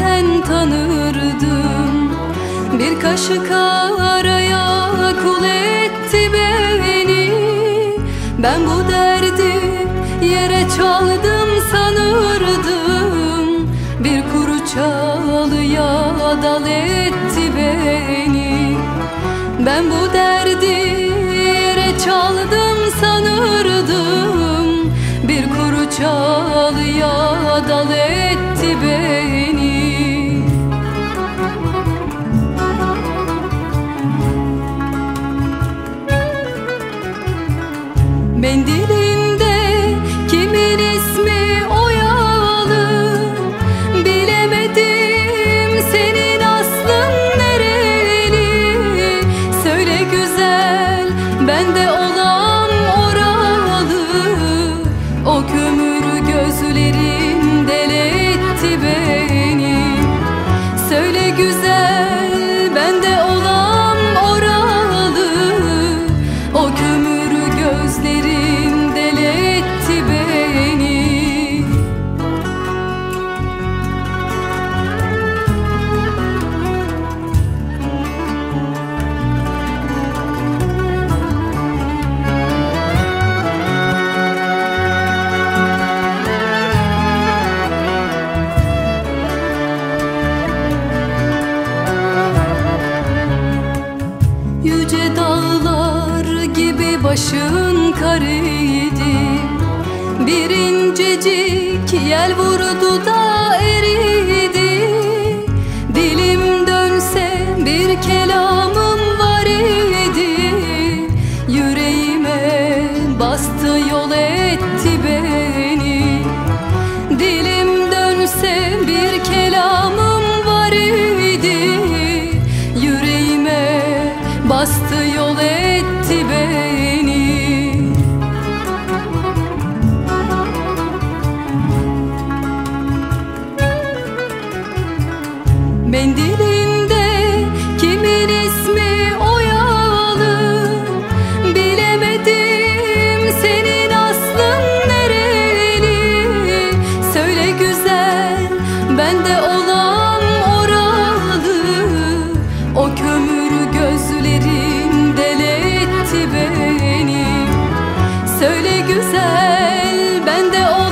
nereden tanırdım Bir kaşık araya kul etti beni. Ben bu derdi yere çaldım sanırdım. Bir kuru çalıya dal etti beni. Ben bu derdi yere çaldım sanırdım. Bir kuru çalıya O kömür gözlerin deletti beni. Söyle güzel başın karıydı. Bir incecik yel vurdu da eridi. Dilim dönse bir kelamım var idi. Yüreğime bastı yol etti beni. Dilim dönse bir kelamım var idi. Yüreğime bastı yol etti beni Söyle güzel bende olan